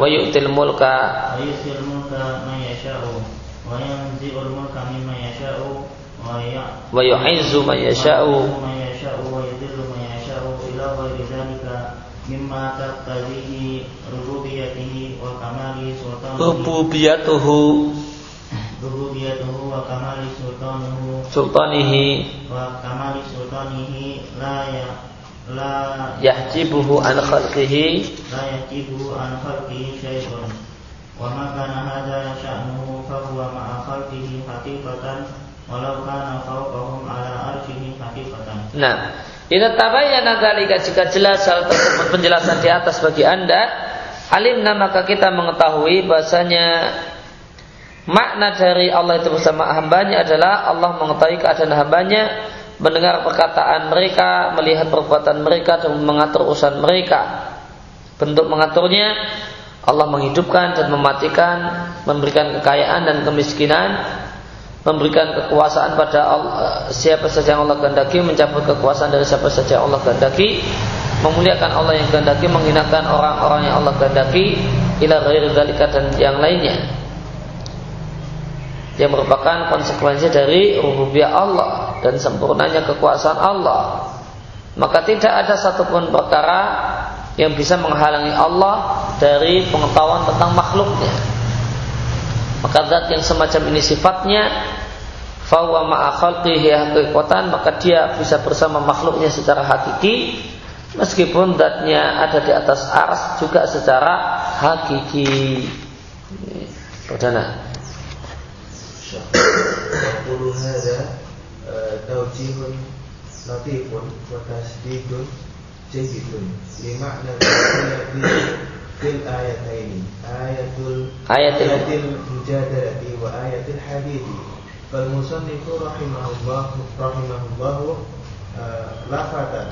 wa yu'til mulka wa yu'til mulka man yasha'u wa yanzi'ul mulka mimman yasha'u wa yu'izzu man yasha'u rububiyatuhu rububiyatuhu wa kamali sultanuhu sultanihi wa kamali sultanihi la ya la yahjibuhu an khalqihi la yahjibuhu an khalqihi syai'un wa ma kana hadha sya'nuhu fa huwa ma'a khalqihi haqiqatan walau kana fawqahum ala arsyihi haqiqatan. Nah, Ina tabayyana dzalika. Jika jelas hal tersebut penjelasan di atas bagi Anda, alimna maka kita mengetahui bahasanya makna dari Allah itu bersama hambanya adalah Allah mengetahui keadaan hambanya, mendengar perkataan mereka, melihat perbuatan mereka dan mengatur urusan mereka. Bentuk mengaturnya Allah menghidupkan dan mematikan, memberikan kekayaan dan kemiskinan, memberikan kekuasaan pada Allah, siapa saja yang Allah kehendaki, mencabut kekuasaan dari siapa saja yang Allah kehendaki, memuliakan Allah yang kehendaki, menghinakan orang-orang yang Allah kehendaki, ila ghairi dan yang lainnya yang merupakan konsekuensi dari rububiyah Allah dan sempurnanya kekuasaan Allah. Maka tidak ada satupun perkara yang bisa menghalangi Allah dari pengetahuan tentang makhluknya. Maka zat yang semacam ini sifatnya fawa ma'a kekuatan maka dia bisa bersama makhluknya secara hakiki meskipun zatnya ada di atas ars juga secara hakiki. Perdana يقول هذا توجيه لطيف وتسديد جيد لمعنى في الآيتين آية آية المجادلة وآية الحديث. فالمصنف رحمه الله رحمه الله لفت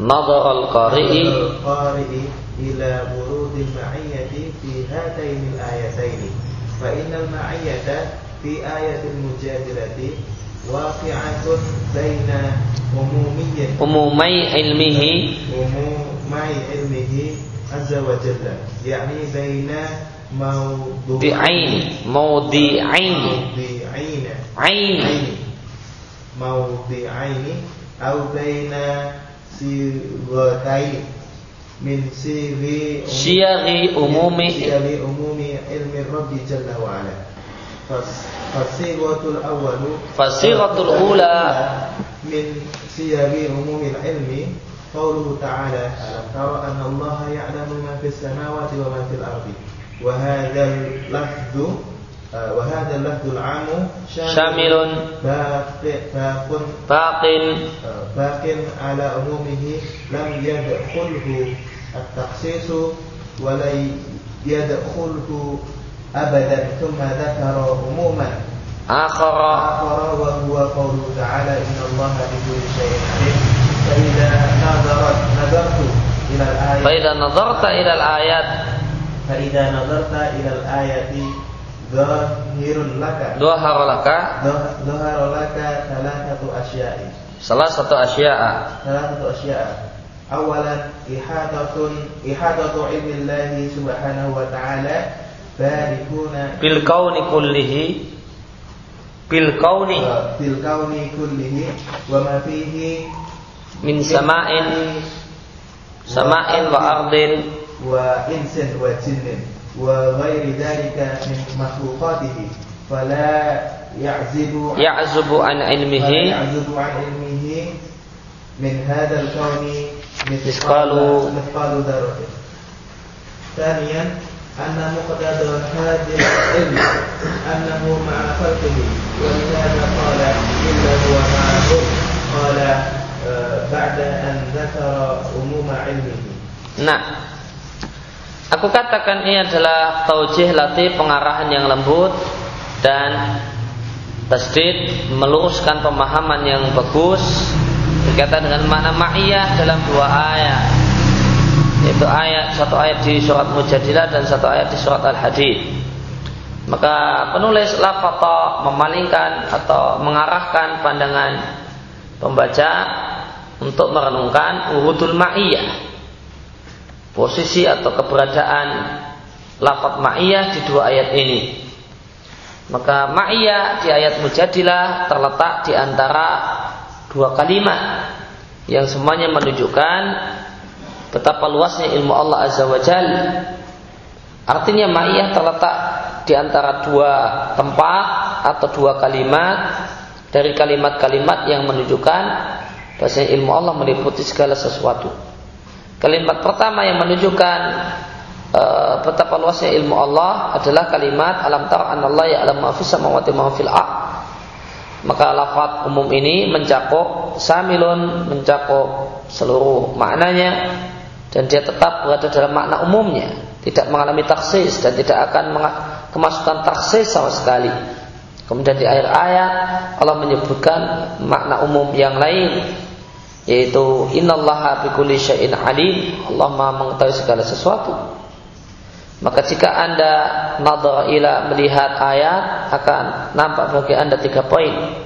نظر القارئ القارئ إلى ورود المعية في هاتين الآيتين. فإن المعية fi ayatil mujadilati waqi'atun baina umumiyyin umumai ilmihi umumai ilmihi azza wa jalla yakni baina mawdu'ain mawdi'ain mawdi'ain ain mawdi'ain au baina sighatain min sighi umumi sighi umumi ilmi rabbi jalla wa ala فالصيغة الأول فالصيغة الأولى من صيغ عموم العلم قوله تعالى ألم ترى أن الله يعلم ما في السماوات وما في الأرض؟ وهذا اللفظ آه، وهذا اللفظ العام شامل. باق باق. باق على عمومه لم يدخله التخصيص ولا يدخله أبدا ثم ذكر عموما. آخر. آخر وهو قوله تعالى إن الله بكل شيء عليم. فإذا نظرت نظرت إلى الآية. فإذا نظرت إلى الآيات. فإذا نظرت إلى الآية ظاهر لك. ظهر لك. ظهر لك ثلاثة أشياء. satu asya ثلاثة أشياء. أولا إحاطة إحاطة علم الله سبحانه وتعالى باركون بالكون كله بالكون بالكون كله وما فيه من سماء سماء وأرض وإنس وجن وغير ذلك من مخلوقاته فلا يعزب يعزب عن علمه يعزب عن علمه من هذا الكون مثقال مثقال ذرة ثانيا nah Aku katakan ini adalah taujih latih pengarahan yang lembut dan tasdid meluruskan pemahaman yang bagus berkaitan dengan makna ma'iyah dalam dua ayat yaitu ayat satu ayat di surat Mujadilah dan satu ayat di surat Al-Hadid. Maka penulis lafata memalingkan atau mengarahkan pandangan pembaca untuk merenungkan urudul ma'iyah. Posisi atau keberadaan lafat ma'iyah di dua ayat ini. Maka ma'iyah di ayat Mujadilah terletak di antara dua kalimat yang semuanya menunjukkan betapa luasnya ilmu Allah Azza wa Jal. Artinya ma'iyah terletak di antara dua tempat atau dua kalimat dari kalimat-kalimat yang menunjukkan bahwa ilmu Allah meliputi segala sesuatu. Kalimat pertama yang menunjukkan e, betapa luasnya ilmu Allah adalah kalimat alam tar anallah ya alam ma fis samawati ma fil Maka lafaz umum ini mencakup samilun mencakup seluruh maknanya dan dia tetap berada dalam makna umumnya, tidak mengalami taksis dan tidak akan kemasukan taksis sama sekali. Kemudian di akhir ayat Allah menyebutkan makna umum yang lain yaitu innallaha bikulli syai'in alim. Allah Maha mengetahui segala sesuatu. Maka jika Anda nadhar ila melihat ayat akan nampak bagi Anda tiga poin.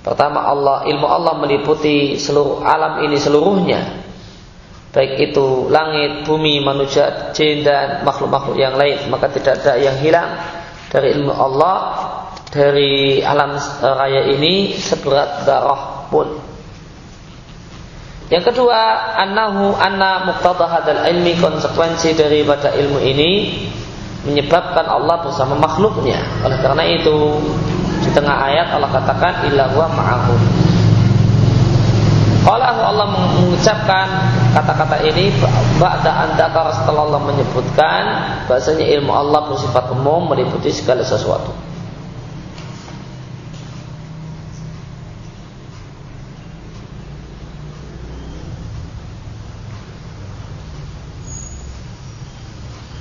Pertama Allah ilmu Allah meliputi seluruh alam ini seluruhnya baik itu langit, bumi, manusia, jin dan makhluk-makhluk yang lain, maka tidak ada yang hilang dari ilmu Allah dari alam raya ini seberat darah pun. Yang kedua, annahu anna muqtada hadal ilmi konsekuensi daripada ilmu ini menyebabkan Allah bersama makhluknya. Oleh karena itu, di tengah ayat Allah katakan illa huwa ma'ahum. Allah Allah mengucapkan kata-kata ini ba'da andakar setelah Allah menyebutkan bahasanya ilmu Allah bersifat umum meliputi segala sesuatu.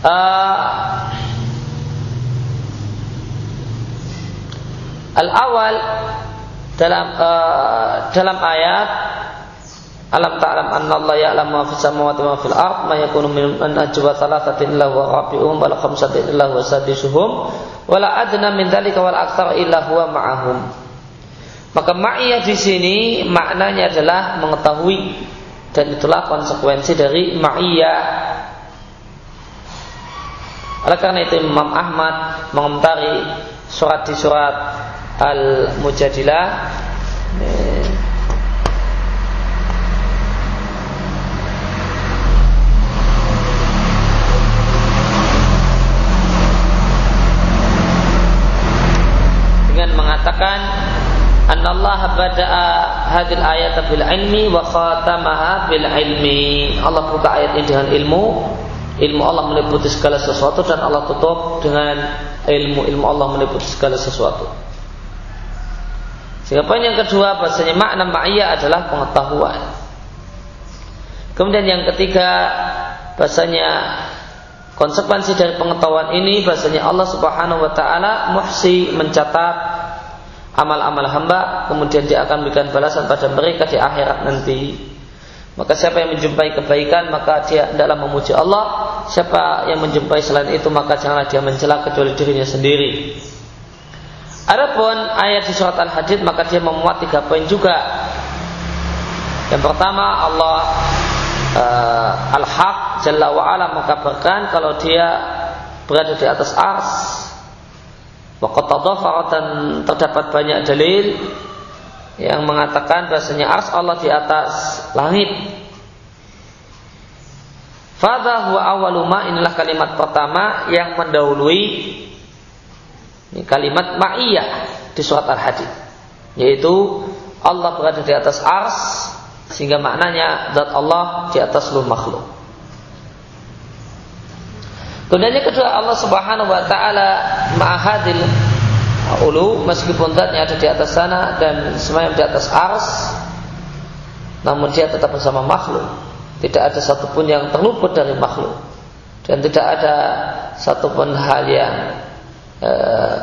Uh, Al-awal dalam uh, dalam ayat Alam ta'lam anna Allah ya'lam ma fis samawati wa fil ard ma yakunu min an ajwa thalathatin illa wa rabi'uhum wa khamsatin illa wa sadisuhum wa la adna min dzalika wal aktsar illa huwa ma'ahum. Maka ma'iyah di sini maknanya adalah mengetahui dan itulah konsekuensi dari ma'iyah oleh karena itu Imam Ahmad mengomentari surat di surat Al-Mujadilah dengan mengatakan Allah bada'a hadil ayat bil ilmi wa khatamaha bil ilmi. Allah buka ayat ini dengan ilmu ilmu Allah meliputi segala sesuatu dan Allah tutup dengan ilmu ilmu Allah meliputi segala sesuatu. Sehingga poin yang kedua bahasanya makna ma'iyah adalah pengetahuan. Kemudian yang ketiga bahasanya konsekuensi dari pengetahuan ini bahasanya Allah Subhanahu wa taala muhsi mencatat amal-amal hamba kemudian dia akan memberikan balasan pada mereka di akhirat nanti. Maka siapa yang menjumpai kebaikan maka dia adalah memuji Allah. Siapa yang menjumpai selain itu maka janganlah dia mencela kecuali dirinya sendiri. Adapun ayat di surat Al-Hadid maka dia memuat tiga poin juga. Yang pertama Allah uh, Al-Haq Jalla wa'ala mengkabarkan kalau dia berada di atas ars. Waqat dan terdapat banyak dalil yang mengatakan bahasanya ars Allah di atas langit. Fadha huwa awaluma inilah kalimat pertama yang mendahului ini kalimat ma'iyah di surat Al-Hadid yaitu Allah berada di atas ars sehingga maknanya zat Allah di atas seluruh makhluk. Kemudian yang kedua Allah Subhanahu wa taala ma'ahadil ulu meskipun zatnya ada di atas sana dan semuanya di atas ars namun dia tetap bersama makhluk. Tidak ada satupun yang terluput dari makhluk. Dan tidak ada satupun hal yang uh,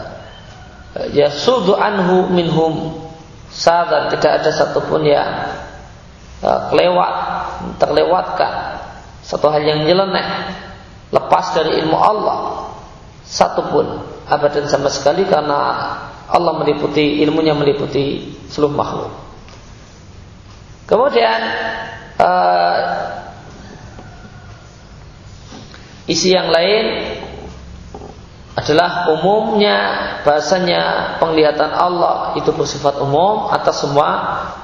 ya sudu anhu minhum. Sadar tidak ada satupun yang uh, kelewat terlewatkan. Satu hal yang nyeleneh lepas dari ilmu Allah satupun abadan sama sekali karena Allah meliputi ilmunya meliputi seluruh makhluk. Kemudian uh, isi yang lain adalah umumnya bahasanya penglihatan Allah itu bersifat umum atas semua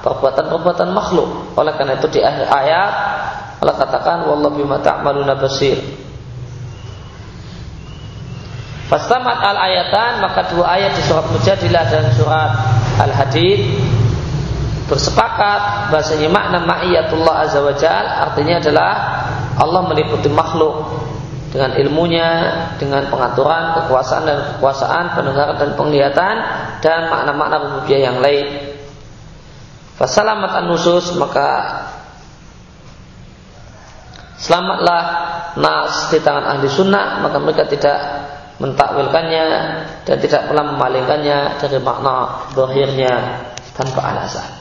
perbuatan-perbuatan makhluk. Oleh karena itu di akhir ayat Allah katakan wallahu bima ta'maluna basir. Fastamat al ayatan maka dua ayat di surat Mujadilah dan surat Al Hadid bersepakat bahasanya makna ma'iyatullah azza wajal artinya adalah Allah meliputi makhluk dengan ilmunya, dengan pengaturan, kekuasaan dan kekuasaan, pendengaran dan penglihatan dan makna-makna rububiyah yang lain. Fasalamat an-nusus maka selamatlah nas di tangan ahli sunnah maka mereka tidak mentakwilkannya dan tidak pernah memalingkannya dari makna dohirnya tanpa alasan.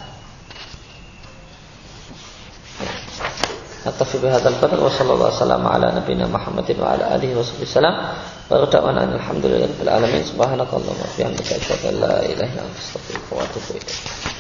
Bihadzal qadar wa sallallahu wasallam ala nabiyyina Muhammadin wa ala alihi wa sallam wa rada'ana alhamdulillahi rabbil alamin subhanakallahumma wa bihamdika asyhadu an la ilaha illa anta astaghfiruka wa atubu ilaik.